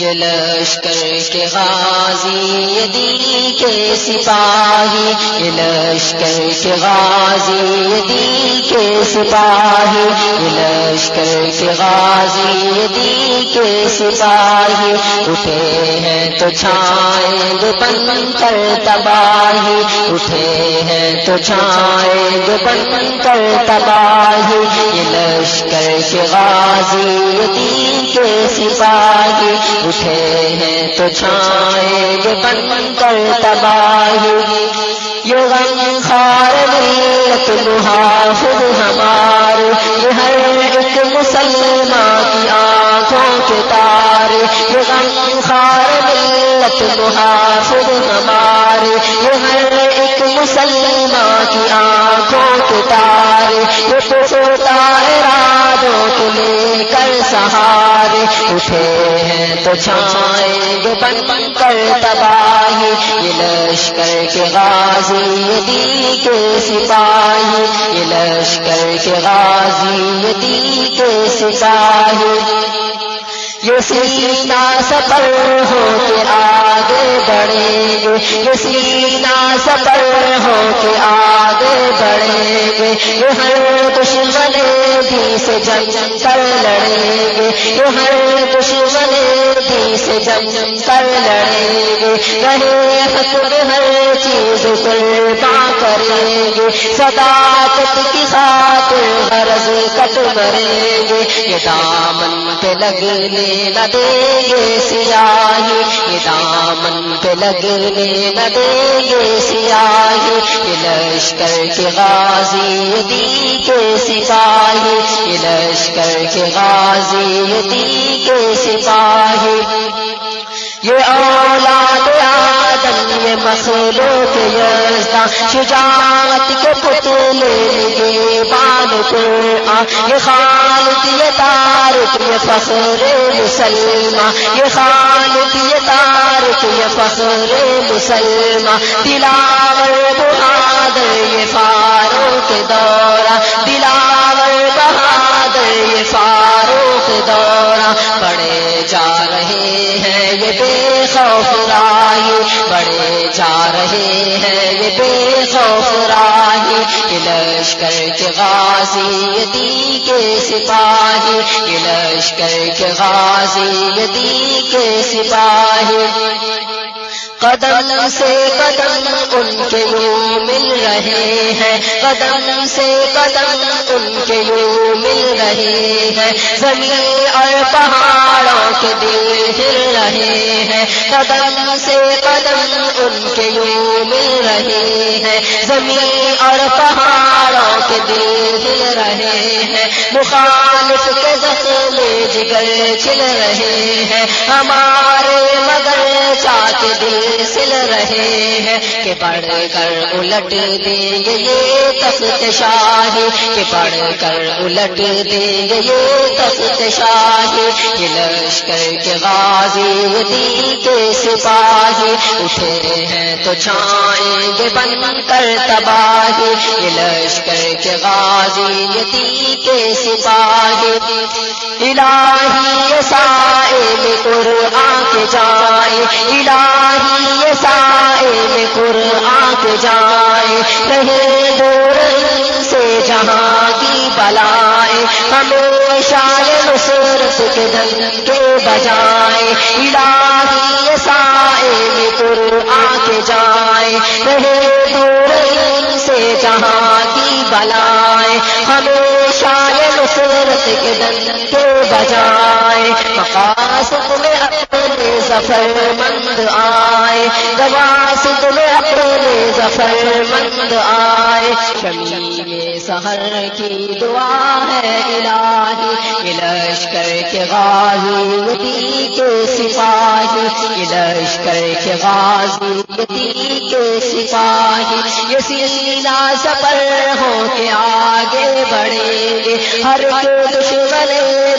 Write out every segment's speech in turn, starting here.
یہ لشکر کے غازی دی کے سپاہی یہ لشکر کے غازی دی کے سپاہی یہ لشکر کے غازی دی کے سپاہی۔ اٹھے ہیں تو چھائیں گے بن کر تباہی۔ اٹھے ہیں تو چھائیں گے بن کر تباہی۔ یہ لشکر کے غازی دی کے سپاہی۔ اٹھے ہیں تو چھائیں گے بن کر تباہی یہ غم خار ملت محافظ ہمارے یہ ہر ایک مسلمان کی آنکھوں کے تارے یہ غم خار ملت محافظ ہمارے یہ ہر ایک مسلمان کی آنکھوں کے تارے یہ تو سوتا ارادوں کو لے کر سہارے اٹھے تو چھائیں گے بن بن کر تباہی، یہ لشکر کے غازی دی کے سپاہی، یہ لشکر کے غازی دی کے سپاہی۔ یہ سینا سفر ہو کے آگے بڑھیں گے، یہ سینا سفر ہو کے آگے بڑھیں گے۔ یہ ہر دشمن بھی سے جم جم کر لڑیں گے۔ تو ہر دشمن بھی سے جم جم کر لڑیں گے۔ رہے حق ہر چیز قربان کریں گے۔ صداقت کی خاطر غرض کٹ مریں گے یہ دامن پہ لگنے نہ دیں گے سیاہی یہ دامن پہ لگنے نہ دیں گے سیاہی یہ لشکر کے غازی دی کے سپاہی یہ لشکر کے غازی دی کے سپاہی یہ اولاد آدم یہ مسلو کے یزدا شجاعت کے پتلے لگے بان قرآن یہ خالد یہ تارک، یہ فخر مسلمہ۔ یہ خالد یہ تارک، یہ فخر مسلمہ۔ دلاور بہادر یہ فاروق دورہ راہی بڑے جا رہے ہیں یہ بے خوف راہی یہ لشکر کے غازی دی کے سپاہی، یہ لشکر کے غازی دی کے سپاہی۔ قدم سے قدم ان کے یوں مل رہے ہیں۔ قدم سے قدم ان کے یوں مل رہے ہیں۔ زمین اور پہاڑوں کے دل ہل رہے ہیں۔ قدم سے قدم ان کے یوں مل رہے ہیں۔ زمین اور پہاڑوں کے دل ہل رہے ہیں۔ مخالف کے زخم جگر چل رہے ہیں۔ ہمارے مگر چاک دل سل رہے ہیں کہ پڑھ کر الٹ دیں گے یہ تخت شاہی کہ پڑھ کر الٹ دیں گے یہ تخت شاہی یہ لشکر کے غازی دی کے سپاہی، اٹھے ہیں تو چھائیں گے بن کر تباہی، یہ لشکر کے غازی دی کے سپاہی، الہی سائے الہی یہ سائے قرآن کے جائے، رہے دور سے جہاں کی بلائے، ہمیشہ نصرت کے دن کے بجائے، الہی یہ سائے قرآن کے جائے، رہے دور سے جہاں کی بلائے، ہمیشہ نصرت کے دن کے بجائے، مقاصد ظفر مند آئے گواس تمہیں اپنے ظفر مند آئے۔ شمی سہر کی دعا ہے الہی لشکر کے غازی دی کے سپاہی لشکر کے غازی دی کے سپاہی۔ یہ سینا سفر ہو کے آگے بڑھیں گے، ہر دشمن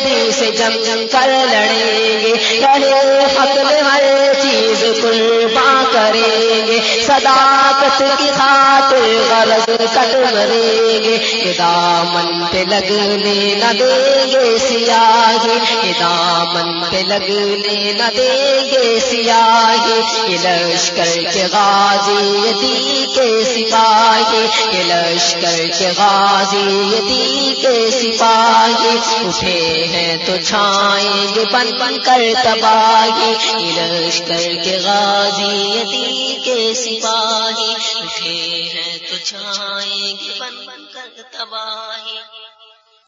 بھی سے جم جم کر لڑیں گے۔ رہے حق میں ہر چیز قربان کریں گے، صداقت کی خاطر غرض کٹ مریں گے دامن پہ لگنے نہ دیں گے سیاہی دامن پہ لگنے نہ دیں گے سیاہی۔ یہ لشکر کے غازی یتی کے سپاہی۔ یہ لشکر کے غازی یتی کے سپاہی۔ اٹھے ہیں تو چھائیں گے بن بن کر تباہی۔ کے غازی کے سپاہی اٹھے ہیں تو چھائیں گے بن بن کر تباہی۔